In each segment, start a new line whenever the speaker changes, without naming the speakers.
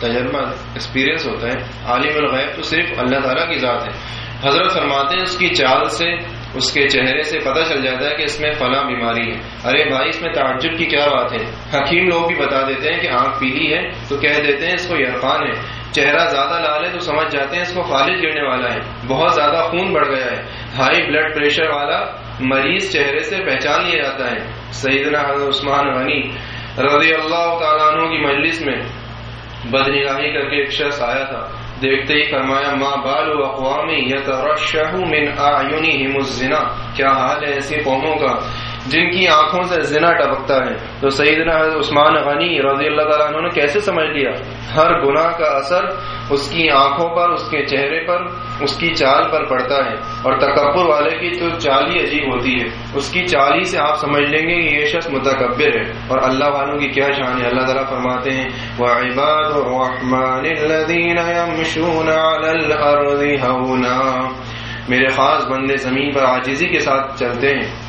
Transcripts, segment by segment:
تجربہ ایکسپیرینس ہوتا ہے. عالم الغیب تو صرف اللہ تعالیٰ کی ذات ہے. حضرت فرماتے ہیں اس کی چال سے، اس کے چہرے سے پتہ چل جاتا ہے کہ اس میں فلاں بیماری ہے. ارے بھائی، اس میں تعجب کی کیا بات ہے؟ حکیم لوگ بھی بتا دیتے ہیں کہ آنکھ پیلی ہے تو کہہ دیتے ہیں اس کو یرفان ہے. چہرہ زیادہ لال ہے تو سمجھ جاتے ہیں اس کو فالج گرنے والا ہے. بہت زیادہ خون بڑھ گیا ہے. ہائی بلڈ پریشر والا مریض چہرے سے پہچان لیا جاتا ہے. سیدنا حضرت عثمان غنی رضی اللہ تعالیٰ عنہ کی مجلس میں بدنگاہی کر کے ایک شخص آیا تھا۔ دیکھتے ہی فرمایا ماں بال اقوامی یترشح من اعینہم الزنا کیا حال ہے ایسی قوموں کا؟ جن کی آنکھوں سے زنا ٹپکتا ہے۔ تو سیدنا عثمان غنی رضی اللہ تعالیٰ عنہ نے کیسے سمجھ لیا؟ ہر گناہ کا اثر اس کی آنکھوں پر، اس کے چہرے پر، اس کی چال پر پڑتا ہے۔ اور تکبر والے کی تو چال ہی عجیب ہوتی ہے۔ اس کی چال ہی سے آپ سمجھ لیں گے کہ یہ شخص متکبر ہے۔ اور اللہ والوں کی کیا شان ہے؟ اللہ تعالیٰ فرماتے ہیں، وَعِبَادُ الرَّحْمَنِ الَّذِينَ يَمْشُونَ عَلَى الْأَرْضِ هَوْنًا۔ میرے خاص بندے زمین پر عاجزی کے ساتھ چلتے ہیں۔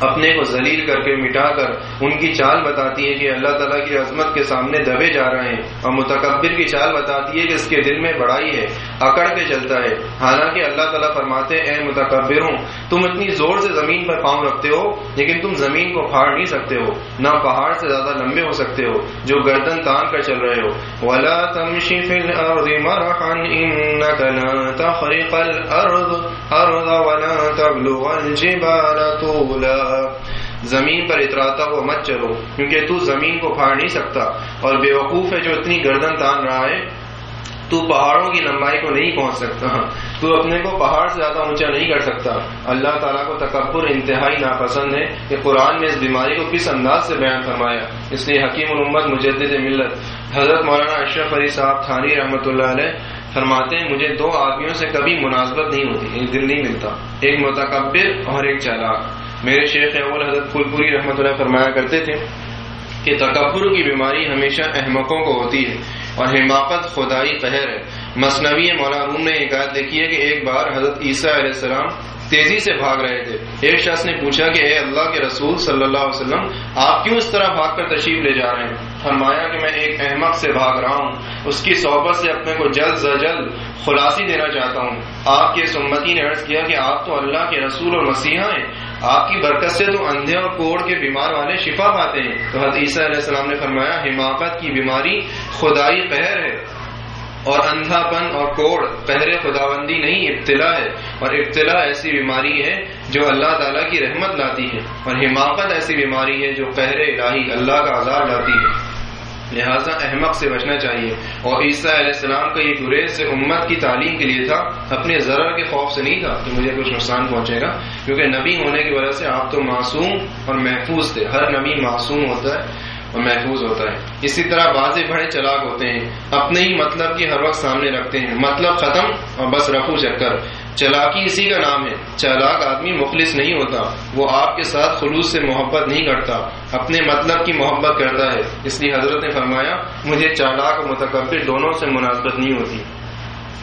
اپنے کو ذلیل کر کے مٹا کر ان کی چال بتاتی ہے کہ اللہ تعالیٰ کی عظمت کے سامنے دبے جا رہے ہیں اور متکبر کی چال بتاتی ہے کہ اس کے دل میں بڑائی ہے، اکڑ کے چلتا ہے۔ حالانکہ اللہ تعالیٰ فرماتے اے متکبر ہوں، تم اتنی زور سے زمین پر پاؤں رکھتے ہو، لیکن تم زمین کو پھاڑ نہیں سکتے ہو، نہ پہاڑ سے زیادہ لمبے ہو سکتے ہو، جو گردن تان کر چل رہے ہو۔ ولا تمشي في الارض مرحا انك لا تخرق الارض ارض ولا تبلغ الجبال طولا زمین پر اتراتا ہوا مت چلو، کیونکہ تو زمین کو پھاڑ نہیں سکتا۔ اور بے وقوف ہے جو اتنی گردن تان رہا ہے، تو پہاڑوں کی لمبائی کو نہیں پہنچ سکتا۔ تو اپنے کو پہاڑ سے زیادہ اونچا نہیں کر سکتا۔ اللہ تعالیٰ کو تکبر انتہائی ناپسند ہے۔ کہ قرآن میں اس بیماری کو کس انداز سے بیان فرمایا؟ اس لیے حکیم الامت مجدد ملت۔ حضرت مولانا اشرف علی صاحب تھانی رحمۃ اللہ علیہ فرماتے ہیں، مجھے دو آدمیوں سے کبھی مناسبت نہیں ہوتی دل نہیں ملتا، ایک متکبر اور ایک چالاک۔ میرے شیخ اول حضرت پھول پوری رحمۃ اللہ فرمایا کرتے تھے کہ تکبر کی بیماری ہمیشہ احمقوں کو ہوتی ہے اور حماقت خدائی قہر ہے۔ مصنوی مولا روم نے ایک آیت دیکھی ہے کہ ایک بار حضرت عیسیٰ علیہ السلام تیزی سے بھاگ رہے تھے۔ ایک شخص نے پوچھا کہ اے اللہ کے رسول صلی اللہ علیہ وسلم، آپ کیوں اس طرح بھاگ کر تشریف لے جا رہے ہیں؟ فرمایا کہ میں ایک احمق سے بھاگ رہا ہوں۔ اس کی صحبت سے اپنے کو جلد سے جلد خلاصی دینا چاہتا ہوں۔ آپ کے سمتی نے عرض کیا کہ آپ تو اللہ کے رسول اور مسیحا ہیں۔ آپ کی برکت سے تو اندھے اور کوڑ کے بیمار والے شفا پاتے ہیں۔ تو حضرت عیسیٰ علیہ السلام نے فرمایا، حماقت کی بیماری خدائی قہر ہے اور اندھا پن اور کوڑ پہرے خداوندی نہیں، ابتلا ہے۔ اور ابتلا ایسی بیماری ہے جو اللہ تعالیٰ کی رحمت لاتی ہے۔ اور حماقت ایسی بیماری ہے جو قہر الہی، اللہ کا عذاب لاتی ہے۔ لہذا احمق سے بچنا چاہیے۔ اور عیسیٰ علیہ السلام کا یہ گریز سے امت کی تعلیم کے لیے تھا، اپنے ضرر کے خوف سے نہیں تھا کہ مجھے کچھ نقصان پہنچے گا۔ کیونکہ نبی ہونے کی وجہ سے آپ تو معصوم اور محفوظ تھے۔ ہر نبی معصوم ہوتا ہے اور محفوظ ہوتا ہے۔ اسی طرح بعض بڑے چلاک ہوتے ہیں۔ اپنے ہی مطلب کی ہر وقت سامنے رکھتے ہیں۔ مطلب ختم اور بس رفو چکر۔ چلاکی اسی کا نام ہے۔ چلاک آدمی مخلص نہیں ہوتا۔ وہ آپ کے ساتھ خلوص سے محبت نہیں کرتا۔ اپنے مطلب کی محبت کرتا ہے۔ اس لیے حضرت نے فرمایا، مجھے چالاک اور متکبر دونوں سے مناسبت نہیں ہوتی۔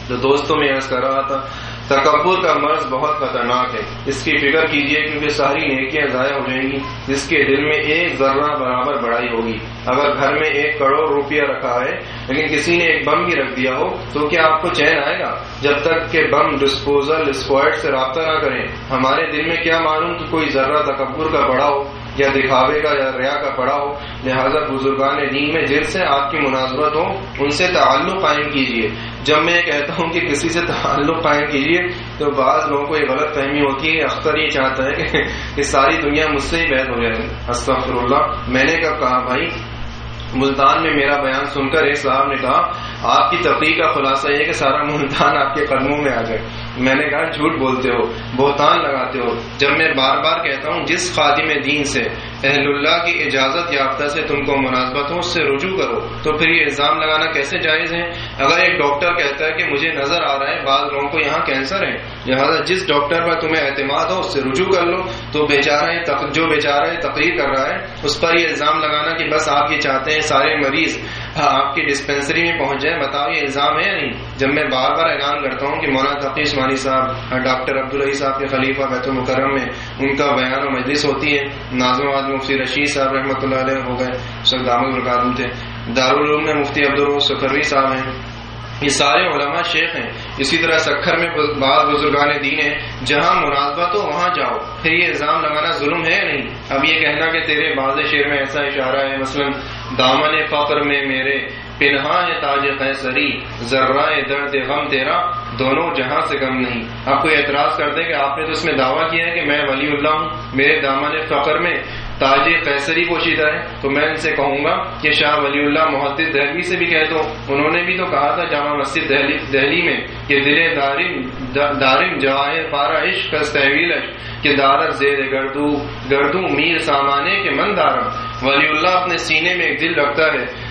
تو دوستوں میں عرض کر رہا تھا تکبر کا مرض بہت خطرناک ہے۔ اس کی فکر کیجیے کیونکہ ساری نیکیاں ضائع ہو جائیں گی، جس کے دل میں ایک ذرہ برابر بڑائی ہوگی۔ اگر گھر میں ایک کروڑ روپیہ رکھا ہے، لیکن کسی نے ایک بم بھی رکھ دیا ہو، تو کیا آپ کو چین آئے گا؟ جب تک کہ بم ڈسپوزل اسکوائڈ سے رابطہ نہ کریں، ہمارے دل میں کیا معلوم کہ کوئی ذرہ تکبر کا بڑا ہو؟ یا دکھاوے کا یا ریا کا پڑا ہو، لہٰذا بزرگان دین میں جن سے آپ کی مناسبت ہو، ان سے تعلق قائم کیجیے جب میں کہتا ہوں کہ کسی سے تعلق قائم کیجیے تو بعض لوگوں کو یہ غلط فہمی ہوتی ہے اختر یہ چاہتا ہے کہ ساری دنیا مجھ سے ہی بیت ہو جائے۔ استغفر اللہ، میں نے کب کہا بھائی؟ ملتان میں میرا بیان سن کر ایک صاحب نے کہا آپ کی تفریح کا خلاصہ یہ کہ سارا ملتان آپ کے قدموں میں آ جائے۔ میں نے کہا، جھوٹ بولتے ہو، بہتان لگاتے ہو۔ جب میں بار بار کہتا ہوں، جس خادم دین سے، اہل اللہ کی اجازت یافتہ سے تم کو مناسبت ہو، اس سے رجوع کرو۔ تو پھر یہ الزام لگانا کیسے جائز ہے؟ اگر ایک ڈاکٹر کہتا ہے کہ مجھے نظر آ رہا ہے، بعض لوگوں کو یہاں کینسر ہے، لہٰذا جس ڈاکٹر پر تمہیں اعتماد ہو، اس سے رجوع کر لو۔ تو بیچارہ جو بیچارہ تقریر کر رہا ہے، اس پر یہ الزام لگانا کہ بس آپ یہ چاہتے ہیں، سارے مریض آپ کی ڈسپینسری میں پہنچ جائے بتاؤ یہ الزام ہے یا نہیں؟ جب میں بار بار اعلان کرتا ہوں کہ مولانا تقی عثمانی صاحب ڈاکٹر عبدالعی صاحب کے خلیفہ بیت المکرم میں ان کا بیان و مجلس ہوتی ہے نازم آباد مفتی رشید صاحب رحمۃ اللہ علیہ ہو گئے سب القادم تھے دارالعلوم میں مفتی عبدالروز سکھروی صاحب ہیں، یہ سارے علماء شیخ ہیں، اسی طرح سکھر میں بعض بزرگان دین ہیں، جہاں مناسبت ہو وہاں جاؤ، پھر یہ الزام لگانا ظلم ہے یا نہیں؟ اب یہ کہنا کہ تیرے باز شعر میں ایسا اشارہ ہے، مثلا، دامن فقر میں میرے پنہا ہے تاج قیصری ذرائے درد غم تیرا، دونوں جہاں سے کم نہیں۔ آپ کو اعتراض کرتے کہ آپ نے تو اس میں دعویٰ کیا ہے کہ میں ولی اللہ ہوں، میرے دامن فقر میں تاج قیصری پوشیدہ ہے، تو میں ان سے کہوں گا کہ شاہ ولی اللہ محدث دہلی سے بھی کہہ دو۔ انہوں نے بھی تو کہا تھا جامع مسجد دہلی دہلی میں کہ دل دارم دارم جواہر پارا عشق تحویل کہ دارر زیر گردو گردو میر سامانے کے من دارم۔ ولی اللہ اپنے سینے میں ایک دل رکھتا ہے۔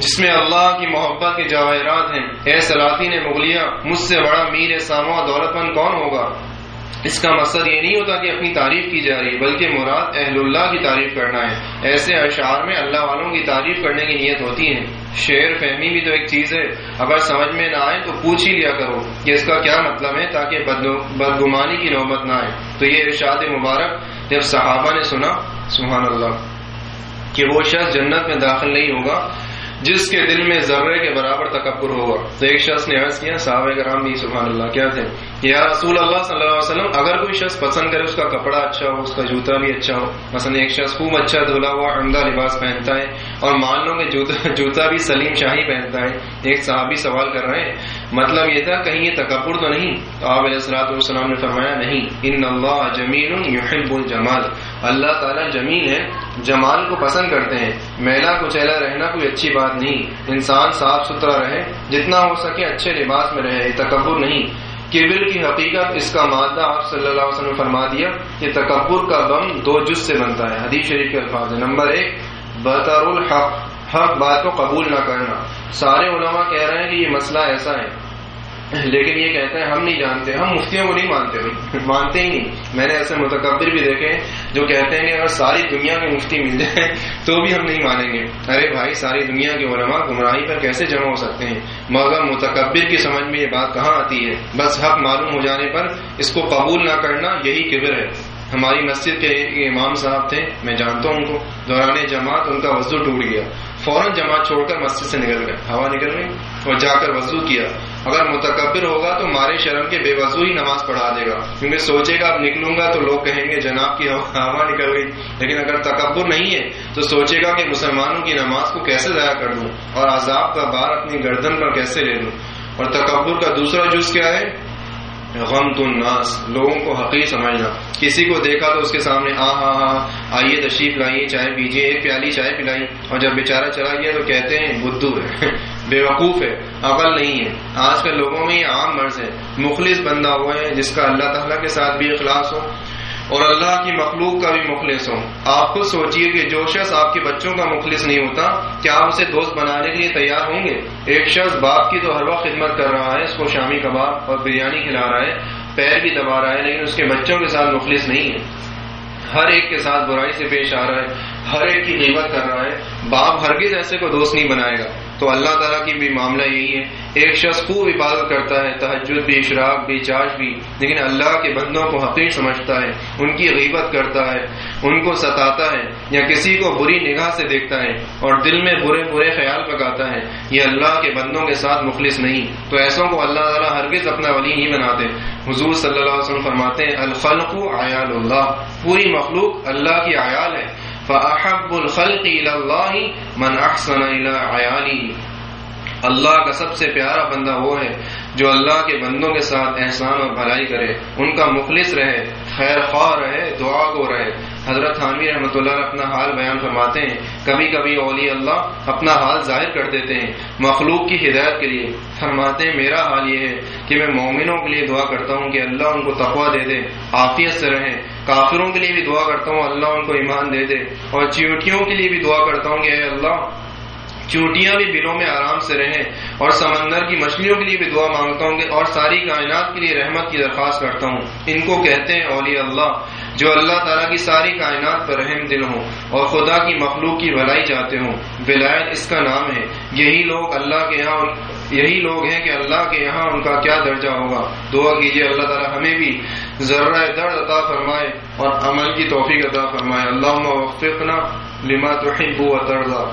جس میں اللہ کی محبت کے جواہرات ہیں۔ اے سلاطین مغلیہ، مجھ سے بڑا میر سامع دولت مند کون ہوگا؟ اس کا مقصد یہ نہیں ہوتا کہ اپنی تعریف کی جا رہی، بلکہ مراد اہل اللہ کی تعریف کرنا ہے۔ ایسے اشعار میں اللہ والوں کی تعریف کرنے کی نیت ہوتی ہے۔ شعر فہمی بھی تو ایک چیز ہے۔ اگر سمجھ میں نہ آئے تو پوچھ ہی لیا کرو کہ اس کا کیا مطلب ہے تاکہ بدگمانی کی نوبت نہ آئے۔ تو یہ ارشاد مبارک جب صحابہ نے سنا، سبحان اللہ، کہ وہ شخص جنت میں داخل نہیں ہوگا جس کے دل میں ذرے کے برابر تکبر ہوگا۔ تو ایک شخص نے عرض کیا، صحابہ کرام بھی سبحان اللہ کیا تھے؟ یا رسول اللہ صلی اللہ علیہ وسلم، اگر کوئی شخص پسند کرے، اس کا کپڑا اچھا ہو، اس کا جوتا بھی اچھا ہو، مثلا ایک شخص خوب اچھا دھلا ہوا عمدہ لباس پہنتا ہے اور مان لو کہ جوتا بھی سلیم شاہی پہنتا ہے، ایک صحابی سوال کر رہے ہیں مطلب یہ تھا کہیں یہ تکبر تو نہیں؟ تو آپ علیہ السلاۃ والسلام نے فرمایا، نہیں، ان اللہ جمیل یحب الجمال۔ اللہ تعالیٰ جمیل ہے جمال کو پسند کرتے ہیں۔ میلا کو چہلا رہنا کوئی اچھی بات نہیں۔ انسان صاف ستھرا رہے، جتنا ہو سکے اچھے لباس میں رہے تکبر نہیں۔ کیبر کی حقیقت، اس کا مادہ آپ صلی اللہ علیہ وسلم نے فرما دیا کہ تکبر کا بم دو جز سے بنتا ہے۔ حدیث شریف کے الفاظ نمبر ایک بطر الحق، حق بات کو قبول نہ کرنا۔ سارے علماء کہہ رہے ہیں کہ یہ مسئلہ ایسا ہے لیکن یہ کہتے ہیں ہم نہیں جانتے، ہم مفتیوں کو نہیں مانتے مانتے ہی نہیں۔ میں نے ایسے متکبر بھی دیکھے جو کہتے ہیں کہ اگر ساری دنیا کے مفتی مل جائے تو بھی ہم نہیں مانیں گے۔ ارے بھائی، ساری دنیا کے علماء گمراہی پر کیسے جمع ہو سکتے ہیں؟ مگر متکبر کی سمجھ میں یہ بات کہاں آتی ہے؟ بس حق معلوم ہو جانے پر اس کو قبول نہ کرنا یہی کبر ہے۔ ہماری مسجد کے امام صاحب تھے، میں جانتا ہوں ان کو۔ دوران جماعت ان کا وضو ٹوٹ گیا۔ فوراً جماعت چھوڑ کر مسجد سے نکل گئے۔ ہوا نکل گئی اور جا کر وضو کیا۔ اگر متکبر ہوگا تو مارے شرم کے بے وضو ہی نماز پڑھا دے گا۔ کیونکہ سوچے گا، اب نکلوں گا تو لوگ کہیں گے، جناب کی ہوا نکل گئی۔ لیکن اگر تکبر نہیں ہے تو سوچے گا کہ مسلمانوں کی نماز کو کیسے ضائع کر دوں اور عذاب کا بار اپنی گردن پر کیسے لے لوں؟ اور تکبر کا دوسرا جز کیا ہے؟ غم الناس، لوگوں کو حقیق سمجھنا۔ کسی کو دیکھا تو اس کے سامنے، آ ہاں ہاں آئیے تشریف لائیے، چائے پیجیے، ایک پیالی چائے پلائی۔ اور جب بیچارہ چلا گیا تو کہتے ہیں بدھو ہے بے وقوف ہے عقل نہیں ہے۔ آج کل لوگوں میں یہ عام مرض ہے۔ مخلص بندہ ہوا ہے جس کا اللہ تعالیٰ کے ساتھ بھی اخلاص ہو۔ اور اللہ کی مخلوق کا بھی مخلص ہو آپ خود سوچئے کہ جو شخص آپ کے بچوں کا مخلص نہیں ہوتا، کیا آپ اسے دوست بنانے کے لیے تیار ہوں گے؟ ایک شخص باپ کی تو ہر وقت خدمت کر رہا ہے، اس کو شامی کباب اور بریانی کھلا رہا ہے، پیر بھی دبا رہا ہے، لیکن اس کے بچوں کے ساتھ مخلص نہیں ہے۔ ہر ایک کے ساتھ برائی سے پیش آ رہا ہے، ہر ایک کی قیمت کر رہا ہے۔ باپ ہرگز ایسے کو دوست نہیں بنائے گا۔ تو اللہ تعالیٰ کی بھی معاملہ یہی ہے۔ ایک شخص خوب عبادت کرتا ہے تحجد بھی، اشراق بھی چاش بھی، لیکن اللہ کے بندوں کو حقیق سمجھتا ہے، ان کی غیبت کرتا ہے، ان کو ستاتا ہے یا کسی کو بری نگاہ سے دیکھتا ہے اور دل میں برے برے خیال پکاتا ہے۔ یہ اللہ کے بندوں کے ساتھ مخلص نہیں۔ تو ایسوں کو اللہ تعالیٰ ہرگز اپنا ولی نہیں بناتے۔ حضور صلی اللہ علیہ وسلم فرماتے ہیں، الخلق عیال اللہ۔ پوری مخلوق اللہ کی عیال ہے۔ فاحب الخلق الى اللہ من احسن الى عیالی اللہ کا سب سے پیارا بندہ وہ ہے جو اللہ کے بندوں کے ساتھ احسان اور بھلائی کرے، ان کا مخلص رہے خیر خواہ رہے، دعا کو رہے۔ حضرت حامی رحمۃ اللہ اپنا حال بیان فرماتے ہیں۔ کبھی کبھی اولی اللہ اپنا حال ظاہر کر دیتے ہیں، مخلوق کی ہدایت کے لیے۔ فرماتے ہیں، میرا حال یہ ہے کہ میں مومنوں کے لیے دعا کرتا ہوں کہ اللہ ان کو تقوا دے دے، عافیت سے رہیں۔ کافروں کے لیے بھی دعا کرتا ہوں، اللہ ان کو ایمان دے دے۔ اور چیوٹیوں کے لیے بھی دعا کرتا ہوں کہ اے اللہ چوٹیاں بھی بلوں میں آرام سے رہیں۔ اور سمندر کی مچھلیوں کے لیے بھی دعا مانگتا ہوں اور ساری کائنات کے لیے رحمت کی درخواست کرتا ہوں۔ ان کو کہتے ہیں اولی اللہ، جو اللہ تعالیٰ کی ساری کائنات پر رحم دل ہوں اور خدا کی مخلوق کی بھلائی چاہتے ہوں۔ ولایت اس کا نام ہے۔ یہی لوگ اللہ کے یہاں، یہی لوگ ہیں کہ اللہ کے یہاں ان کا کیا درجہ ہوگا۔ دعا کیجیے اللہ تعالیٰ ہمیں بھی۔ ذرہ درد عطا فرمائے اور عمل کی توفیق عطا فرمائے۔ اللہ وفقنا لما تحب و ترضا۔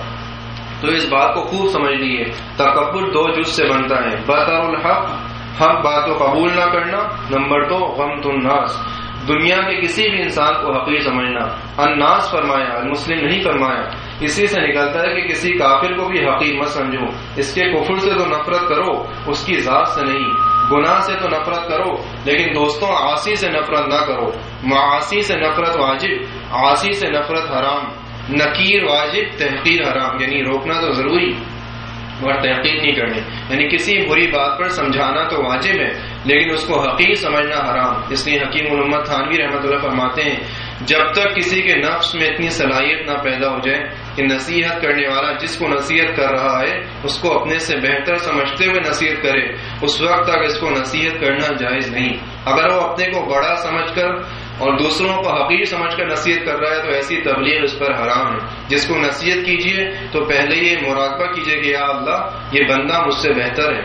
تو اس بات کو خوب سمجھ لیے تکبر دو جز سے بنتا ہے۔ بطر الحق، حق بات کو قبول نہ کرنا۔ نمبر دو غم الناس۔ دنیا کے کسی بھی انسان کو حقیر سمجھنا۔ الناس فرمایا، المسلم نہیں فرمایا۔ اسی سے نکلتا ہے کہ کسی کافر کو بھی حقیر مت سمجھو۔ اس کے کفر سے تو نفرت کرو، اس کی ذات سے نہیں۔ گناہ سے تو نفرت کرو، لیکن دوستوں آسی سے نفرت نہ کرو۔ معاشی سے نفرت واجب آسی سے نفرت حرام۔ نکیر واجب، تحقیر حرام۔ یعنی روکنا تو ضروری مگر تحقیق نہیں کرنی۔ یعنی کسی بری بات پر سمجھانا تو واجب ہے، لیکن اس کو حقیق سمجھنا حرام۔ اس لیے حکیم محمد تھانوی رحمۃ اللہ فرماتے ہیں، جب تک کسی کے نفس میں اتنی صلاحیت نہ پیدا ہو جائے کہ نصیحت کرنے والا جس کو نصیحت کر رہا ہے، اس کو اپنے سے بہتر سمجھتے ہوئے نصیحت کرے۔ اس وقت تک اس کو نصیحت کرنا جائز نہیں۔ اگر وہ اپنے کو بڑا سمجھ کر اور دوسروں کو حقیر سمجھ کر نصیحت کر رہا ہے، تو ایسی تبلیغ اس پر حرام ہے۔ جس کو نصیحت کیجیے تو پہلے یہ مراقبہ کیجیے کہ یا اللہ، یہ بندہ مجھ سے بہتر ہے۔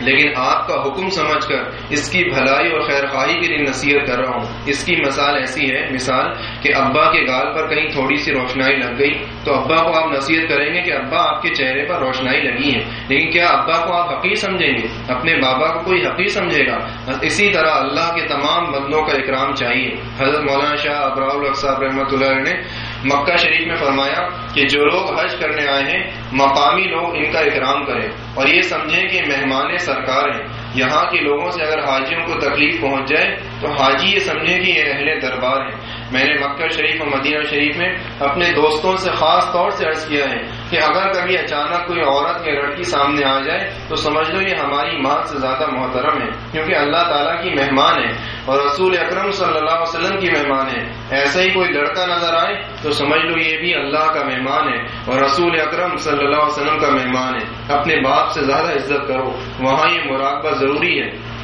لیکن آپ کا حکم سمجھ کر اس کی بھلائی اور خیر خواہی کے لیے نصیحت کر رہا ہوں۔ اس کی مثال ایسی ہے، مثال کہ ابا کے گال پر کہیں تھوڑی سی روشنائی لگ گئی تو ابا کو آپ نصیحت کریں گے کہ ابا آپ کے چہرے پر روشنائی لگی ہے۔ لیکن کیا ابا کو آپ حقیق سمجھیں گے؟ اپنے بابا کو کوئی حقیق سمجھے گا؟ اسی طرح اللہ کے تمام بندوں کا اکرام چاہیے۔ حضرت مولانا شاہ ابراء صاحب رحمۃ اللہ نے مکہ شریف میں فرمایا کہ جو لوگ حج کرنے آئے ہیں، مقامی لوگ ان کا اکرام کریں اور یہ سمجھیں کہ مہمان سرکار ہیں۔ یہاں کے لوگوں سے اگر حاجیوں کو تکلیف پہنچ جائے، تو حاجی یہ سمجھیں کہ یہ اہل دربار ہیں۔ میں نے مکہ شریف اور مدینہ شریف میں اپنے دوستوں سے خاص طور سے عرض کیا ہے کہ اگر کبھی اچانک کوئی عورت یا لڑکی سامنے آ جائے تو سمجھ لو یہ ہماری ماں سے زیادہ محترم ہے، کیونکہ اللہ تعالیٰ کی مہمان ہے اور رسول اکرم صلی اللہ علیہ وسلم کی مہمان ہے۔ ایسا ہی کوئی لڑکا نظر آئے تو سمجھ لو یہ بھی اللہ کا مہمان ہے اور رسول اکرم صلی اللہ علیہ وسلم کا مہمان ہے۔ اپنے باپ سے زیادہ عزت کرو، وہاں یہ مراقبہ ضروری ہے۔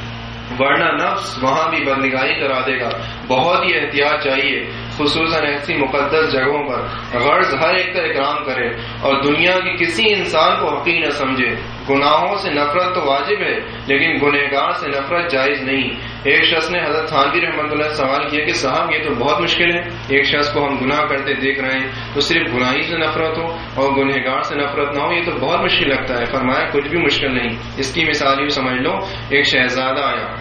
ورنہ نفس وہاں بھی بدنگاہی کرا دے گا۔ بہت ہی احتیاط چاہیے، خصوصاً ایسی مقدس جگہوں پر۔ غرض ہر ایک کا اکرام کرے اور دنیا کی کسی انسان کو حقیق نہ سمجھے۔ گناہوں سے نفرت تو واجب ہے، لیکن گنہگار سے نفرت جائز نہیں۔ ایک شخص نے حضرت خانوی رحمۃ اللہ سوال کیا کہ صاحب، یہ تو بہت مشکل ہے۔ ایک شخص کو ہم گناہ کرتے دیکھ رہے ہیں، تو صرف گناہی سے نفرت ہو اور گنہگار سے نفرت نہ ہو، یہ تو بہت مشکل لگتا ہے۔ فرمایا، کچھ بھی مشکل نہیں۔ اس کی مثال یوں سمجھ لو، ایک شہزادہ آیا۔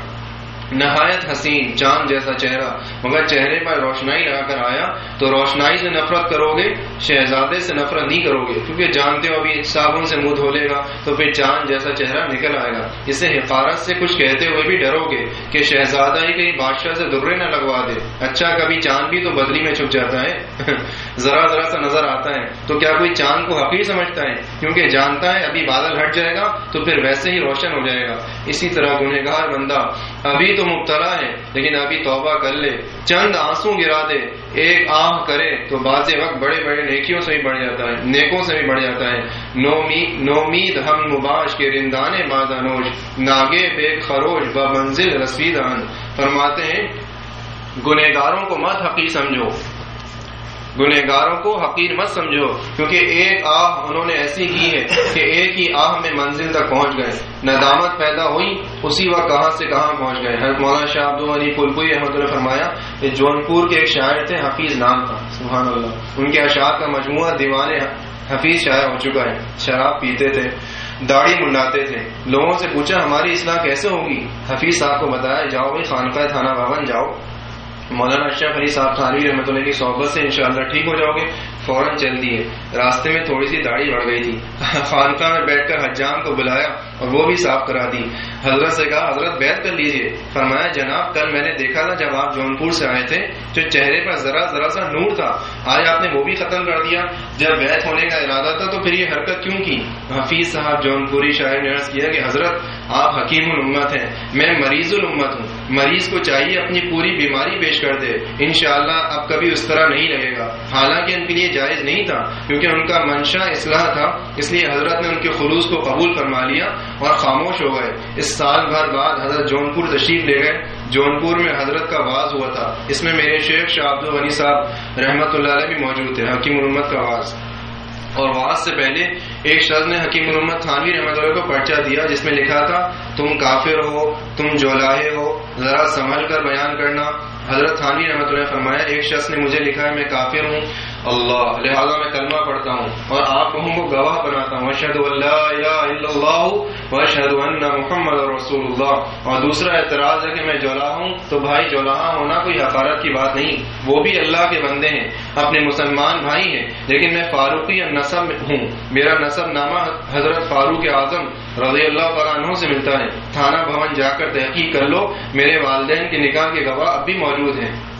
نہایت حسین، چاند جیسا چہرہ۔ مگر چہرے پر روشنائی لگا کر آیا تو روشنائی سے نفرت کرو گے شہزادے سے نفرت نہیں کرو گے کیونکہ جانتے ہو ابھی صابن سے منہ دھو لے گا تو پھر چاند جیسا چہرہ نکل آئے گا۔ اسے حفاظت سے کچھ کہتے ہوئے بھی ڈرو گے کہ شہزادہ ہی کہیں بادشاہ سے درے نہ لگوا دے۔ اچھا کبھی چاند بھی تو بدلی میں چھپ جاتا ہے۔ ذرا ذرا سا نظر آتا ہے۔ تو کیا کوئی چاند کو حقیق سمجھتا ہے؟ کیونکہ جانتا ہے ابھی بادل ہٹ جائے گا تو پھر ویسے ہی روشن ہو جائے گا۔ اسی طرح گنہگار بندہ، ابھی تو مبتلا ہے لیکن ابھی توبہ کر لے، چند آنسو گرا دے، ایک آہ کرے تو بعض وقت بڑے بڑے نیکیوں سے بھی بڑھ جاتا ہے، نیکوں سے بھی بڑھ جاتا ہے۔ نومید ہم مباش کے رندانے مادانوش ناگے بے خروش ب منزل رسیدان۔ فرماتے ہیں، گنہگاروں کو مت حقیق سمجھو۔ گنہگاروں کو حقیر مت سمجھو، کیونکہ ایک آہ انہوں نے ایسی کی ہے کہ ایک ہی آہ میں منزل تک پہنچ گئے۔ ندامت پیدا ہوئی، اسی وقت کہاں سے کہاں پہنچ گئے۔ حضرت مولانا شاہ عبد العلی پلپوئی احمد اللہ فرمایا کہ جون پور کے ایک شاعر تھے، حفیظ نام تھا۔ سبحان اللہ۔ ان کے اشعار کا مجموعہ دیوان حفیظ شاعر ہو چکا ہے۔ شراب پیتے تھے، داڑھی منڈاتے تھے۔ لوگوں سے پوچھا، ہماری اصلاح کیسے ہوگی؟ حفیظ صاحب کو بتایا، جاؤ بھائی، خانقاہ تھانہ بھون جاؤ۔ مولانا اشرف علی صاحب تھانوی رحمۃ اللہ کی صحبت سے انشاءاللہ ٹھیک ہو جاؤ گے۔ فوراً چل دیے۔ راستے میں تھوڑی سی داڑھی بڑھ گئی تھی۔ خانقاہ میں بیٹھ کر حجام کو بلایا اور وہ بھی صاف کرا دی۔ حضرت سے کہا، حضرت بیت کر لیجیے۔ فرمایا، جناب، کل میں نے دیکھا تھا جب آپ جون پور سے آئے تھے جو چہرے پر ذرا ذرا سا نور تھا۔ آج آپ نے وہ بھی ختم کر دیا۔ جب بیت ہونے کا ارادہ تھا تو پھر یہ حرکت کیوں کی؟ حفیظ صاحب جون پوری شاعر نے عرض کیا کہ، حضرت، آپ حکیم الامت ہیں۔ میں مریض الامت ہوں۔ مریض کو چاہیے اپنی پوری بیماری پیش کر دے۔ انشاءاللہ اب کبھی اس طرح نہیں لگے گا۔ حالانکہ ان کے لیے جائز نہیں تھا، کیونکہ ان کا منشا اصلاح تھا، اس لیے حضرت نے ان کے خلوص کو قبول فرما لیا اور خاموش ہو گئے۔ اس سال بھر بعد حضرت جون پور تشریف لے گئے۔ جونپور میں حضرت کا واز ہوا تھا۔ اس میں میرے شیخ شاہ عبد الغنی صاحب رحمت اللہ علیہ بھی موجود تھے، حکیم محمد کا واز اور واز سے پہلے ایک شخص نے حکیم محمد تھانوی رحمت اللہ کو پرچہ دیا، جس میں لکھا تھا، تم کافر ہو، تم جولاہے ہو، ذرا سنبھل کر بیان کرنا۔ حضرت تھانوی رحمت اللہ فرمایا، ایک شخص نے مجھے لکھا ہے، میں کافر ہوں۔ اللہ، لہذا میں کلمہ پڑھتا ہوں اور آپ لوگوں کو گواہ بناتا ہوں اشد اللہ وشد محمد رسول اللہ اور دوسرا اعتراض ہے کہ میں جولا ہوں، تو بھائی جولا ہونا کوئی حقارت کی بات نہیں، وہ بھی اللہ کے بندے ہیں، اپنے مسلمان بھائی ہیں، لیکن میں فاروقی نصب ہوں۔ میرا نصب نامہ حضرت فاروق اعظم رضی اللہ تعالیٰ عنہ سے ملتا ہے۔ تھانہ بھون جا کر تحقیق کر لو، میرے والدین کے نکاح کے گواہ اب بھی موجود ہیں۔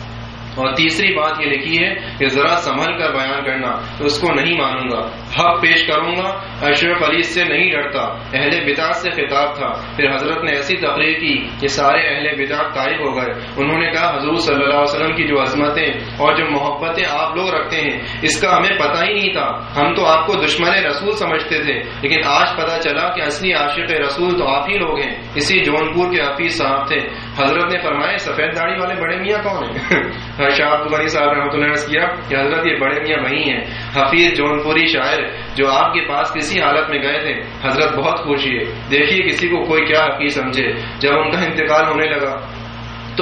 اور تیسری بات یہ لکھی ہے کہ ذرا سنبھل کر بیان کرنا تو اس کو نہیں مانوں گا۔ حق پیش کروں گا، اشرف علی سے نہیں ڈرتا۔ اہل بداعت سے خطاب تھا۔ پھر حضرت نے ایسی تقریر کی کہ سارے اہل بداعت قائب ہو گئے۔ انہوں نے کہا، حضور صلی اللہ علیہ وسلم کی جو عظمتیں اور جو محبتیں آپ لوگ رکھتے ہیں، اس کا ہمیں پتہ ہی نہیں تھا۔ ہم تو آپ کو دشمن رسول سمجھتے تھے، لیکن آج پتا چلا کہ اصلی عاشق رسول تو آپ ہی لوگ ہیں۔ اسی جونپور کے حفیظ صاحب تھے۔ حضرت نے فرمائے سفید داڑھی والے بڑے میاں کون ہیں؟ شاہ عبدالغنی صاحب رحمۃ اللہ نے کیا کہ حضرت یہ بڑے میاں وہی ہیں، حفیظ جون پوری شاعر جو آپ کے پاس کسی حالت میں گئے تھے، حضرت بہت خوش ہوئے۔ دیکھیے کسی کو کوئی کیا حقیق سمجھے۔ جب ان کا انتقال ہونے لگا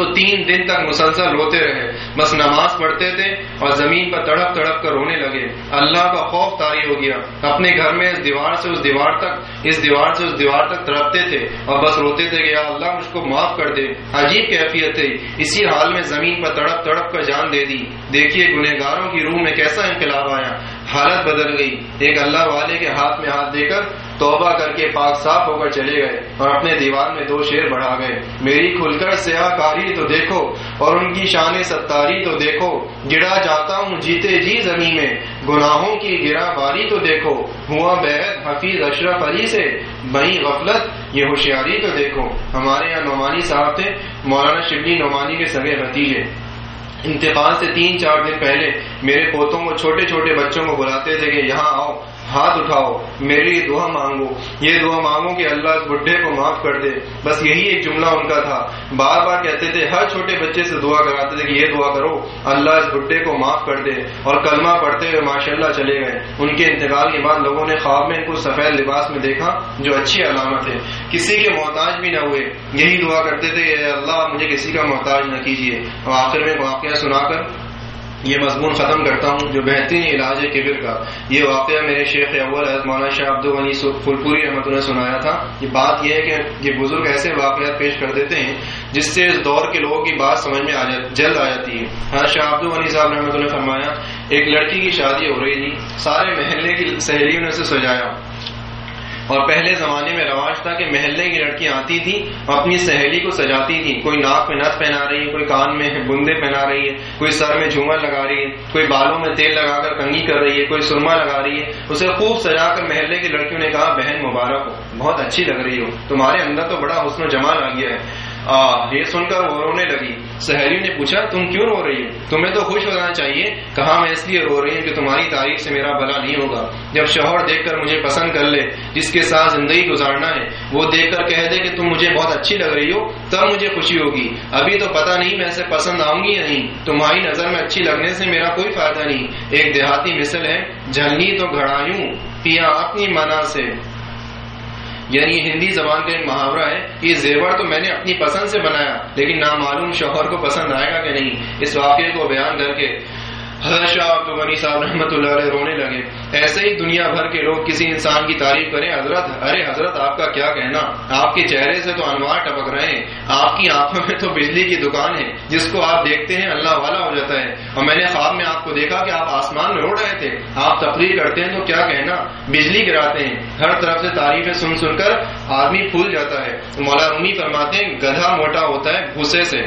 تو تین دن تک مسلسل روتے رہے۔ بس نماز پڑھتے تھے اور زمین پر تڑپ تڑپ کر رونے لگے۔ اللہ کا خوف تاری ہو گیا۔ اپنے گھر میں اس دیوار سے اس دیوار تک اس دیوار سے اس دیوار تک تڑپتے تھے اور بس روتے تھے کہ اللہ مجھ کو معاف کر دے۔ عجیب کیفیت تھی۔ اسی حال میں زمین پر تڑپ تڑپ کر جان دے دی۔ دیکھیے گنہگاروں کی روح میں کیسا انقلاب آیا۔ حالت بدل گئی۔ ایک اللہ والے کے ہاتھ میں ہاتھ دے کر توبہ کر کے پاک صاف ہو کر چلے گئے اور اپنے دیوار میں دو شیر بڑھا گئے۔ میری کھل کر سیاہ کاری تو دیکھو اور ان کی شان ستاری تو دیکھو۔ گڑا جاتا ہوں، جیتے جی زمین میں۔ گناہوں کی گرا باری تو دیکھو۔ ہوا بحد حفیظ اشرف علی سے۔ بئی غفلت، یہ ہوشیاری تو دیکھو۔ ہمارے یہاں نعمانی صاحب تھے، مولانا شبلی نعمانی کے سگے بھتیجے۔ انتقال سے تین چار دن پہلے میرے پوتوں کو، چھوٹے چھوٹے بچوں کو بلاتے تھے کہ یہاں آؤ ہاتھ اٹھاؤ میری دعا مانگو۔ یہ دعا مانگو کہ اللہ اس بڈھے کو معاف کر دے۔ بس یہی ایک جملہ ان کا تھا۔ بار بار کہتے تھے، ہر چھوٹے بچے سے دعا کراتے تھے کہ یہ دعا کرو، اللہ اس بڈھے کو معاف کر دے۔ اور کلمہ پڑھتے ہوئے ماشاء اللہ چلے گئے۔ ان کے انتقال کے بعد لوگوں نے خواب میں ان کو سفید لباس میں دیکھا، جو اچھی علامت ہے۔ کسی کے محتاج بھی نہ ہوئے۔ یہی دعا کرتے تھے کہ اللہ، مجھے کسی کا محتاج نہ کیجیے۔ اور آخر میں واقعہ سنا کر یہ مضمون ختم کرتا ہوں، جو بہترین علاج ہے کبر کا۔ یہ واقعہ میرے شیخ اول مولانا شاہ عبد الغنی فلپوری احمد نے سنایا تھا۔ یہ بات یہ ہے کہ یہ بزرگ ایسے واقعات پیش کر دیتے ہیں جس سے اس دور کے لوگوں کی بات سمجھ میں جلد آ جاتی ہے۔ ہاں شاہ عبد الغنی صاحب رحمۃ نے فرمایا، ایک لڑکی کی شادی ہو رہی تھی، سارے محلے کی سہیلیوں نے اسے سجایا۔ اور پہلے زمانے میں رواج تھا کہ محلے کی لڑکیاں آتی تھی، اپنی سہیلی کو سجاتی تھی۔ کوئی ناک میں نت پہنا رہی ہے، کوئی کان میں بندے پہنا رہی ہے، کوئی سر میں جھومر لگا رہی ہے، کوئی بالوں میں تیل لگا کر کنگی کر رہی ہے، کوئی سرما لگا رہی ہے۔ اسے خوب سجا کر محلے کی لڑکیوں نے کہا، بہن مبارک ہو، بہت اچھی لگ رہی ہو، تمہارے اندر تو بڑا حسن و جمال آ گیا ہے۔ یہ سن کر وہ رونے لگی۔ سہیلی نے پوچھا، تم کیوں رو رہی ہو؟ تمہیں تو خوش ہونا چاہیے۔ کہا، میں اس لیے رو رہی ہوں کہ تمہاری تعریف سے میرا بھلا نہیں ہوگا۔ جب شوہر دیکھ کر مجھے پسند کر لے، جس کے ساتھ زندگی گزارنا ہے، وہ دیکھ کر کہہ دے کہ تم مجھے بہت اچھی لگ رہی ہو، تب مجھے خوشی ہوگی۔ ابھی تو پتا نہیں میں اسے پسند آؤں گی یا نہیں۔ تمہاری نظر میں اچھی لگنے سے میرا کوئی فائدہ نہیں۔ ایک دیہاتی مثل ہے، جھلنی تو گھڑایوں پیا اپنی منا سے۔ یعنی ہندی زبان کا ایک محاورہ ہے یہ زیور تو میں نے اپنی پسند سے بنایا، لیکن نامعلوم شوہر کو پسند آئے گا کہ نہیں؟ اس واقعے کو بیان کر کے حضرت شاہ عبد الغنی صاحب رحمۃ اللہ علیہ رونے لگے۔ ایسے ہی دنیا بھر کے لوگ کسی انسان کی تعریف کریں، حضرت، ارے حضرت، آپ کا کیا کہنا؟ آپ کے چہرے سے تو انوار ٹپک رہے ہیں، آپ کی آنکھوں میں تو بجلی کی دکان ہے، جس کو آپ دیکھتے ہیں اللہ والا ہو جاتا ہے۔ اور میں نے خواب میں آپ کو دیکھا کہ آپ آسمان میں اڑ رہے تھے، آپ تفریح کرتے ہیں تو کیا کہنا؟ بجلی گراتے ہیں۔ ہر طرف سے تعریفیں سن سن کر آدمی پھول جاتا ہے۔ مولا رومی فرماتے ہیں، گدھا موٹا ہوتا ہے بھوسے سے۔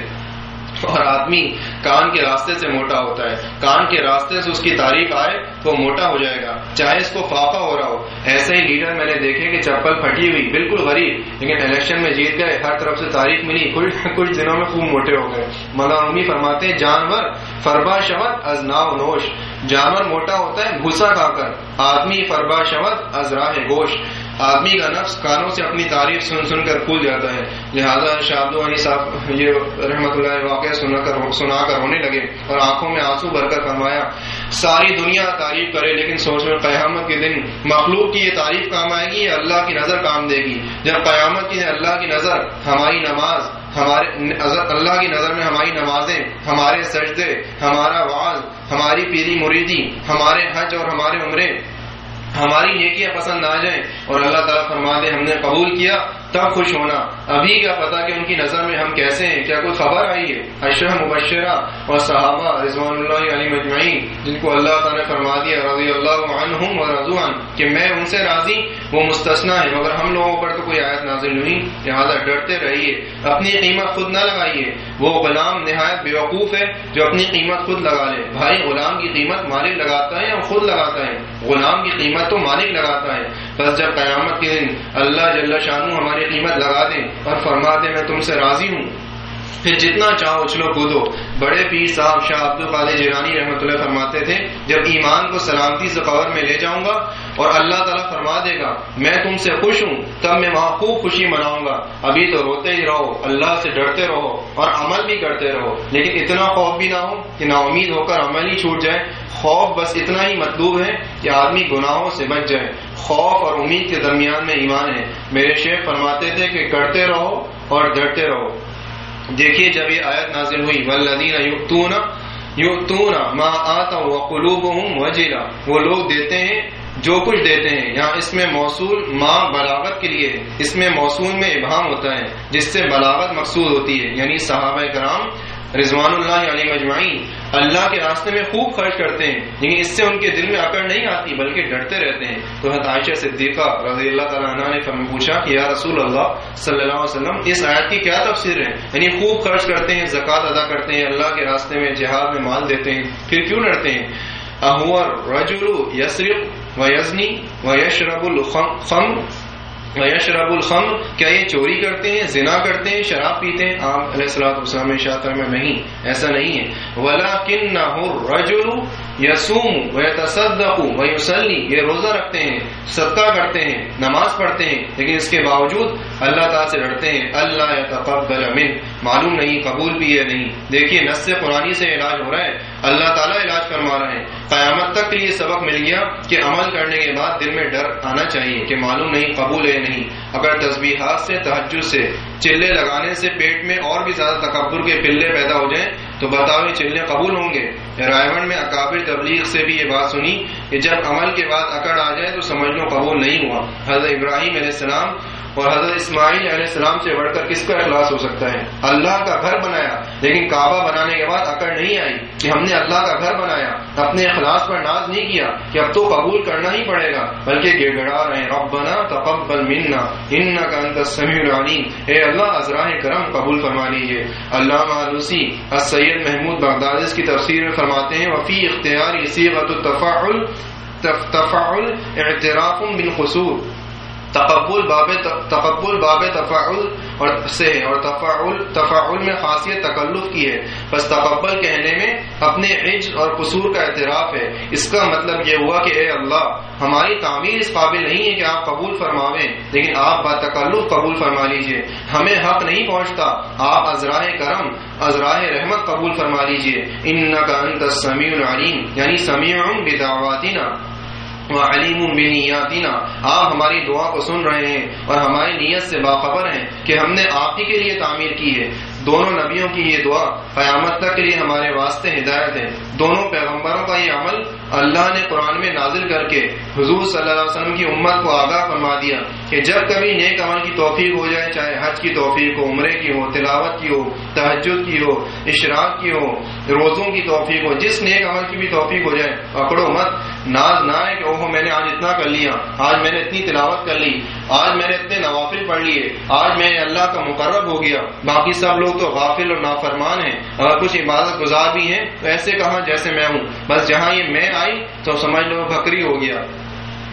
اور آدمی کان کے راستے سے موٹا ہوتا ہے۔ کان کے راستے سے اس کی تعریف آئے تو وہ موٹا ہو جائے گا۔ چاہے اس کو فاقہ ہو رہا ہو۔ ایسے ہی لیڈر میں نے دیکھے کہ چپل پھٹی ہوئی، بالکل غریب، لیکن الیکشن میں جیت گئے، ہر طرف سے تعریف ملی۔ کچھ کچھ دنوں میں خوب موٹے ہو گئے۔ ملامی فرماتے ہیں، جانور فربا شمت از ناو نوش۔ جانور موٹا ہوتا ہے بھوسا کھا کر۔ آدمی فربا شمت از راہ گوشت آدمی کا نفس کانوں سے اپنی تعریف سن سن کر کھل جاتا ہے۔ لہٰذا شاد علی صاحب یہ رحمت اللہ واقعہ سنا کر سنا کر ہونے لگے اور آنکھوں میں آنسو بھر کر فرمایا، ساری دنیا تعریف کرے، لیکن سوچ میں قیامت کے دن مخلوق کی یہ تعریف کام آئے گی یا اللہ کی نظر کام دے گی؟ جب قیامت کی اللہ کی نظر، ہماری نماز، ہمارے اللہ کی نظر میں ہماری نمازیں، ہمارے سجدے، ہمارا واز ہماری پیری مریدی، ہمارے حج اور ہمارے عمرے ہماری نیکیاں پسند آ جائیں اور اللہ تعالیٰ فرما دے ہم نے قبول کیا تب خوش ہونا۔ ابھی کیا پتا کہ ان کی نظر میں ہم کیسے ہیں؟ کیا کوئی خبر آئی ہے؟ اشرح مبشرہ اور صحابہ رضوان اللہ علی مجمعین، جن کو اللہ تعالیٰ نے فرما دیا رضی اللہ عنہم و رضوان کہ میں ان سے راضی، وہ مستثنا ہے مگر ہم لوگوں پر تو کوئی آیت نازل نہیں۔ لہٰذا ڈرتے رہیے۔ اپنی قیمت خود نہ لگائیے۔ وہ غلام نہایت بیوقوف ہے جو اپنی قیمت خود لگا لے۔ بھائی غلام کی قیمت مالک لگاتا ہے یا خود لگاتا ہے؟ غلام کی قیمت تو مالک لگاتا ہے۔ بس جب قیامت کے دن اللہ جل شانو ہمارے قیمت لگا دیں اور فرما دیں میں تم سے راضی ہوں۔ پھر جتنا چاہو اچھلو کودو۔ بڑے پیر صاحب شاہ عبد القادر جیرانی رحمۃ اللہ فرماتے تھے، جب ایمان کو سلامتی سے قبر میں لے جاؤں گا اور اللہ تعالیٰ فرما دے گا، میں تم سے خوش ہوں، تب میں وہاں خوب خوشی مناؤں گا۔ ابھی تو روتے ہی رہو، اللہ سے ڈرتے رہو اور عمل بھی کرتے رہو۔ لیکن اتنا خوف بھی نہ ہو کہ نا امید ہو کر عمل ہی چھوٹ جائے۔ خوف بس اتنا ہی مطلوب ہے کہ آدمی گناہوں سے بچ جائے۔ خوف اور امید کے درمیان میں ایمان ہے۔ میرے شیخ فرماتے تھے کہ کرتے رہو اور ڈرتے رہو۔ دیکھیے جب یہ آیت نازل ہوئی ولدین یوتون یوتون ماں آتا قلوب ہوں وجیلا وہ لوگ دیتے ہیں جو کچھ دیتے ہیں۔ یہاں اس میں موصول ماں بلاغت کے لیے اس میں موصول میں ابہام ہوتا ہے، جس سے بلاغت مقصود ہوتی ہے۔ یعنی صحابہ کرام رضوان اللہ علی مجمعین اللہ کے راستے میں خوب خرچ کرتے ہیں لیکن اس سے ان کے دل میں اکڑ نہیں آتی، بلکہ ڈرتے رہتے ہیں۔ تو حضرت عائشہ صدیقہ رضی اللہ تعالیٰ عنہ نے پوچھا کہ یا رسول اللہ صلی اللہ علیہ وسلم، اس آیت کی کیا تفسیر ہے؟ یعنی خوب خرچ کرتے ہیں، زکوٰۃ ادا کرتے ہیں، اللہ کے راستے میں جہاد میں مال دیتے ہیں، پھر کیوں ڈرتے ہیں؟ اہور رجل یسرف و یزنی و یشرب الخم یشرب الخم کیا یہ چوری کرتے ہیں، زنا کرتے ہیں، شراب پیتے ہیں؟ آپ علیہ السلام اسلام شاطر میں نہیں، ایسا نہیں ہے۔ ولا کن رجل یسوم و تصدق و یوسلی یہ روزہ رکھتے ہیں، صدقہ کرتے ہیں، نماز پڑھتے ہیں، لیکن اس کے باوجود اللہ تعالیٰ سے لڑتے ہیں، اللہ تقبل من معلوم نہیں، قبول بھی ہے نہیں۔ دیکھیے نس سے قرآن سے علاج ہو رہا ہے۔ اللہ تعالیٰ علاج فرما رہے ہیں۔ قیامت تک کے لیے سبق مل گیا کہ عمل کرنے کے بعد دل میں ڈر آنا چاہیے کہ معلوم نہیں، قبول ہے نہیں۔ اگر تصبیحات سے تحجد سے، چلے لگانے سے پیٹ میں اور بھی زیادہ تکبر کے پلے پیدا ہو جائیں تو بتاؤ یہ قبول ہوں گے؟ رائے میں اکابر تبلیغ سے بھی یہ بات سنی کہ جب عمل کے بعد اکڑ آ جائے تو سمجھ لو قبول نہیں ہوا۔ حضرت ابراہیم علیہ السلام اور حضرت اسماعیل علیہ السلام سے بڑھ کر کس کا اخلاص ہو سکتا ہے؟ اللہ کا گھر بنایا، لیکن کعبہ بنانے کے بعد اکڑ نہیں آئی کہ ہم نے اللہ کا گھر بنایا۔ اپنے اخلاص پر ناز نہیں کیا کہ اب تو قبول کرنا ہی پڑے گا، بلکہ گڑ گڑا رہے۔ ربنا تقبل منا انك انت السميع العليم اے اللہ ازراہ کرم قبول فرما لیجیے علامہ علوسی السید محمود بغدادی کی تفسیر میں فرماتے ہیں، وفی اختیار صیغۃ التفاعل تفاعل اعتراف بالقصور تقبل باب تقبل باب تفاعل اور سے ہے اور تفاعل تفاعل میں خاصیت تکلف کی ہے۔ بس تقبل کہنے میں اپنے عج اور قصور کا اعتراف ہے۔ اس کا مطلب یہ ہوا کہ اے اللہ، ہماری تعمیر اس قابل نہیں ہے کہ آپ قبول فرماویں۔ لیکن آپ با تکلف قبول فرما لیجیے۔ ہمیں حق نہیں پہنچتا۔ آپ ازراہ کرم ازراہ رحمت قبول فرما لیجیے۔ ان کا انت سمیع العلیم یعنی سمیع بدعواتنا۔ علیم بنیاتنا آپ ہماری دعا کو سن رہے ہیں اور ہماری نیت سے باخبر ہیں کہ ہم نے آپ ہی کے لیے تعمیر کی ہے۔ دونوں نبیوں کی یہ دعا قیامت تک کے لیے ہمارے واسطے ہدایت ہے۔ دونوں پیغمبروں کا یہ عمل اللہ نے قرآن میں نازل کر کے حضور صلی اللہ علیہ وسلم کی امت کو آگاہ فرما دیا کہ جب کبھی نیک عمل کی توفیق ہو جائے، چاہے حج کی توفیق ہو، عمرے کی ہو، تلاوت کی ہو تحجد کی ہو، اشراق کی ہو، روزوں کی توفیق ہو، جس نیک عمل کی بھی توفیق ہو جائے، پکڑو مت، ناز نہ ہے کہ اوہو میں نے آج اتنا کر لیا، آج میں نے اتنی تلاوت کر لی، آج میں نے اتنے نوافل پڑھ لیے، آج میں اللہ کا مقرب ہو گیا۔ باقی سب لوگ تو غافل اور نافرمان ہیں۔ اگر کچھ عبادت گزار بھی ہیں، تو ایسے کہاں جیسے میں ہوں۔ بس جہاں یہ میں آئی تو سمجھ لو بکری ہو گیا۔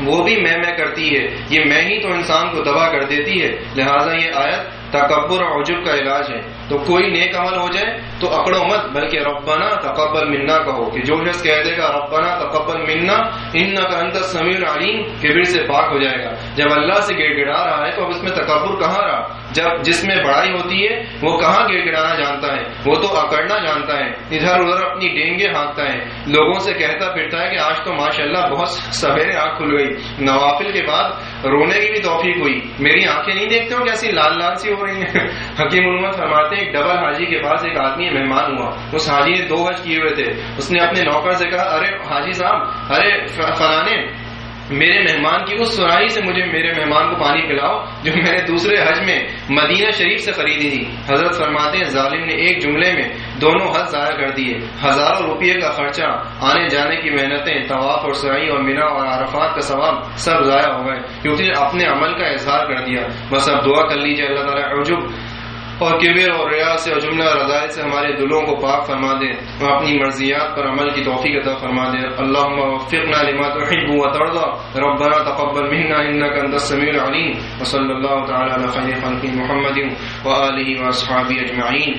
وہ بھی میں میں کرتی ہے۔ یہ میں ہی تو انسان کو تباہ کر دیتی ہے۔ لہٰذا یہ آیت تکبر اور عجب کا علاج ہے۔ تو کوئی نیک عمل ہو جائے تو اکڑو مت، بلکہ ربنا تقبل منا کہو کہ جو شخص کہہ دے گا، ربنا تقبل منا ان کا انت سمیر علیم کبر سے پاک ہو جائے گا۔ جب اللہ سے گڑ گڑا رہا ہے تو اب اس میں تکبر کہاں رہا؟ جب جس میں بڑائی ہوتی ہے، وہ کہاں گڑ گڑانا جانتا ہے؟ وہ تو اکڑنا جانتا ہے۔ ادھر ادھر اپنی ڈینگے ہانکتا ہے۔ لوگوں سے کہتا پھرتا ہے کہ آج تو ماشاء اللہ بہت سویرے آنکھ کھل گئی۔ نوافل کے بعد رونے کی بھی توفیق ہوئی۔ میری آنکھیں نہیں دیکھتے ہو کیسی لال لال سی ہو رہی ہیں؟ حکیم علومت فرماتے ہیں، ایک ڈبل حاجی کے پاس ایک آدمی مہمان ہوا۔ اس حاجی نے دو حج کیے ہوئے تھے۔ اس نے اپنے نوکر سے کہا، ارے حاجی صاحب، ارے فلانے میرے مہمان کی اس سرائی سے مجھے میرے مہمان کو پانی پلاؤ جو میں نے دوسرے حج میں مدینہ شریف سے خریدی تھی۔ حضرت فرماتے ہیں، ظالم نے ایک جملے میں دونوں حج ضائع کر دیے۔ ہزاروں روپئے کا خرچہ، آنے جانے کی محنتیں، طواف اور سرائی اور مینا اور عرفات کا ثواب سب ضائع ہو گئے۔ کیونکہ اپنے عمل کا اظہار کر دیا۔ بس اب دعا کر لیجیے اللہ تعالیٰ عجب اور کبر اور ریاض سے اور جملہ رضائے سے ہمارے دلوں کو پاک فرما دے اور اپنی مرضیات پر عمل کی توفیق عطا فرما دے اللهم وفقنا لما تحب وترضى ربنا تقبل منا انك انت السميع العليم وصلى الله تعالى على خير خلق محمد واله واصحابه اجمعين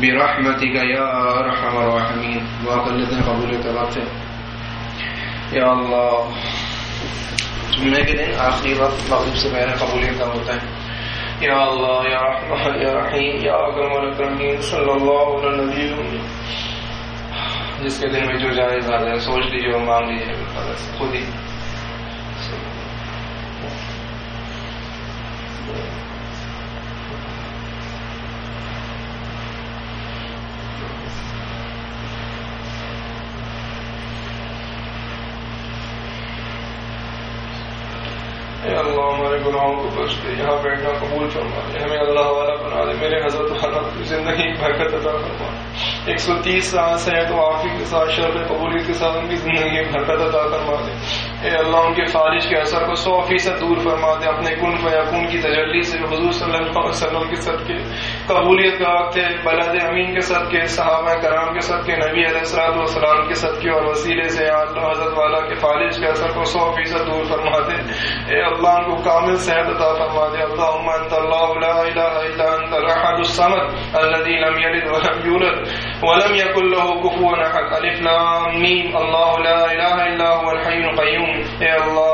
برحمتك يا ارحم الراحمين واقل الذين قبول توبت یا اللہ۔ جمعے کے دن آخری وقت مغرب سے پہلے قبولیت کا ہوتا ہے۔ یا اللہ یا رحمن یا رحیم یا اکرم الاکرمین صلی اللہ علیہ نبی جس کے دن میں جو جائز آ جائے سوچ لیجیے اور مانگ لیجیے خود ہی اللہ ہمارے گناہوں کو بخش دے، یہاں بیٹھنا قبول فرما دے، ہمیں اللہ والا بنا دے، میرے حضرت والا زندگی برکت عطا فرما ایک سو تیس سال ہے تو آفی کے ساتھ، شرف قبولیت کے ساتھ ان کی زندگی برکت عطا فرما دے۔ اے اللہ، ان کے فارج کے اثر کو سو فیصد دور فرما دے، اپنے کن فیاکون کی تجلی سے حضور صلی اللہ علیہ وسلم کے صدقے قبولیت کا وقت ہے، بلد امین کے سب کے صحابہ کرام کے سب کے نبی علیہ السلام والسلام کے سب کے اور وسیلے سے اللہ حضرت والا کے فارج کے اثر کو سو فیصد دور فرما دے اے اللہ، ان کو کامل صحت عطا فرما دے۔ اللهم انت الله لا اله الا انت، الاحد الصمد الذي لم يلد ولم يولد ولم يكن له كفوا احد۔ الف لام میم الله لا اله الا هو الحي القيوم اے اللہ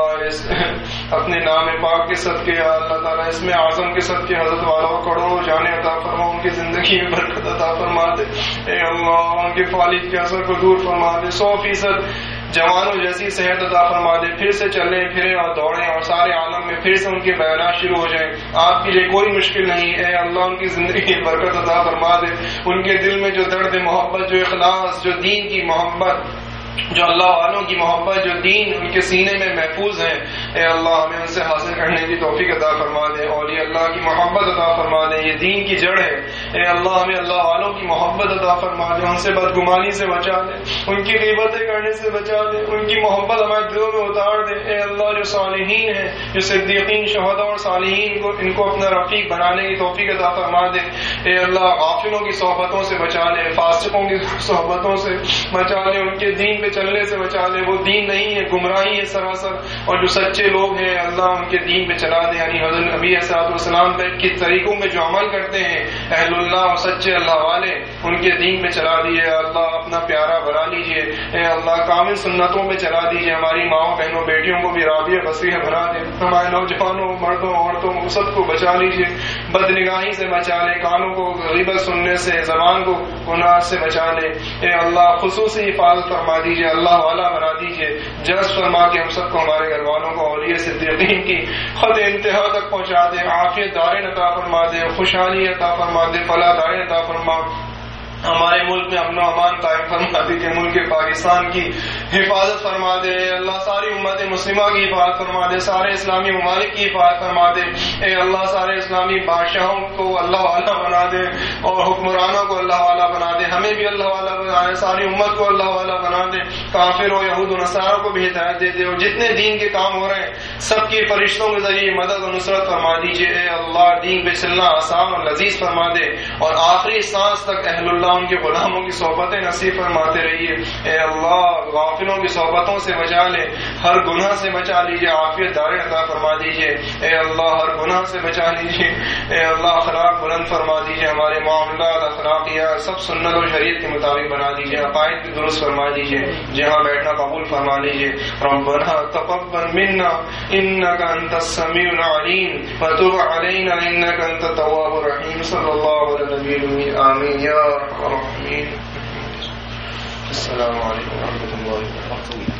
اپنے نام پاک کے صدقے، اللہ تعالی اس میں اعظم کے صدقے حضرت والوں کروڑوں جانے عطا فرما، ان کی زندگی میں برکت عطا فرما دے۔ اے اللہ، ان کے فالد کے اثر کو دور فرما دے، سو فیصد جوانوں جیسی صحت عطا فرما دے۔ پھر سے چلیں، پھریں اور دوڑیں اور سارے عالم میں پھر سے ان کے بیانات شروع ہو جائیں۔ آپ کے لیے کوئی مشکل نہیں، اے اللہ، ان کی زندگی برکت عطا فرما دے۔ ان کے دل میں جو درد، محبت، جو اخلاص، جو دین کی محبت جو اللہ والوں کی محبت، جو دین ان کے سینے میں محفوظ ہیں، اے اللہ ہمیں ان سے حاصل کرنے کی توفیق عطا فرما دے، اور یہ اللہ کی محبت عطا فرما دے، یہ دین کی جڑ ہے۔ اے اللہ ہمیں اللہ والوں کی محبت عطا فرما دے، ان سے بدگمانی سے بچا دے، ان کی قیمتیں کرنے سے بچا دے، ان کی محبت ہمارے دلوں میں اتار دے۔ اے اللہ جو صالحین ہیں، جو صدیقین شہدا اور صالحین کو، ان کو اپنا رفیق بنانے کی توفیق عطا فرما دے۔ اے اللہ غافلوں کی صحبتوں سے بچا لے، فاسقوں کی صحبتوں سے بچا لے، ان کے دین پہ چلنے سے بچا دے وہ دین نہیں ہے، گمراہی ہے سراسر۔ اور جو سچے لوگ ہیں، اللہ ان کے دین پہ چلا دے۔ یعنی حضرت نبی اسرات والسلام پہ کے طریقوں میں جو عمل کرتے ہیں، اہل اللہ اور سچے اللہ والے، ان کے دین پہ چلا دیے اللہ اپنا پیارا بنا لیجیے اے اللہ، کامل سنتوں پہ چلا دیجیے ہماری ماؤں بہنوں بیٹیوں کو بھی رابع وسیع بنا دے۔ ہمارے نوجوانوں، مردوں، عورتوں سب کو بچا لیجیے بد نگاہی سے بچا لے کانوں کو غیبت سننے سے، زبان کو گناہ سے بچا لے۔ اے اللہ، خصوصی حفاظت فرما دیجیے اللہ والا بنا دیجیے جس فرما کے ہم سب کو ہمارے گھر والوں کو اور یہ صدیقین کی خود انتہا تک پہنچا دے عافیت دارے عطا فرما دے خوشحالی عطا فرما دے فلاح دارے عطا فرما۔ ہمارے ملک میں امن و امان قائم فرما دیجیے ملک پاکستان کی حفاظت فرما دے، اللہ ساری امت مسلمہ کی حفاظت فرما دے، سارے اسلامی ممالک کی حفاظت فرما دے۔ اے اللہ، سارے اسلامی بادشاہوں کو اللہ والا بنا دے اور حکمرانوں کو اللہ والا بنا دے۔ ہمیں بھی اللہ والا بنا دے، ساری امت کو اللہ والا بنا دے۔ کافر و یہود و نصاروں کو بھی ہدایت دے دے۔ اور جتنے دین کے کام ہو رہے ہیں، سب کی فرشتوں کے ذریعے مدد و نصرت فرما دیجیے اے اللہ، دین پہ چلنا آسان اور لذیذ فرما دے۔ اور آخری سانس تک اہل اللہ اللہ ان کے غلاموں کی صحبتیں نصیب فرماتے رہیے۔ اے اللہ، غافلوں کی صحبتوں سے بچا لے، ہر گناہ سے بچا لیجیے عافیت دار عطا فرما دیجیے اے اللہ، ہر گناہ سے بچا لیجیے اے اللہ اخلاق بلند فرما دیجیے ہمارے معاملات اخلاقیات سب سنت اور شریعت کے مطابق بنا دیجیے عقائد بھی درست فرما دیجیے جہاں بیٹھنا قبول فرما لیجیے ربنا تقبل منا انك انت السميع العليم وتب علينا انك انت التواب الرحيم صلى الله على النبي امين يا ارحم الراحمين السلام عليكم ورحمة الله وبركاته.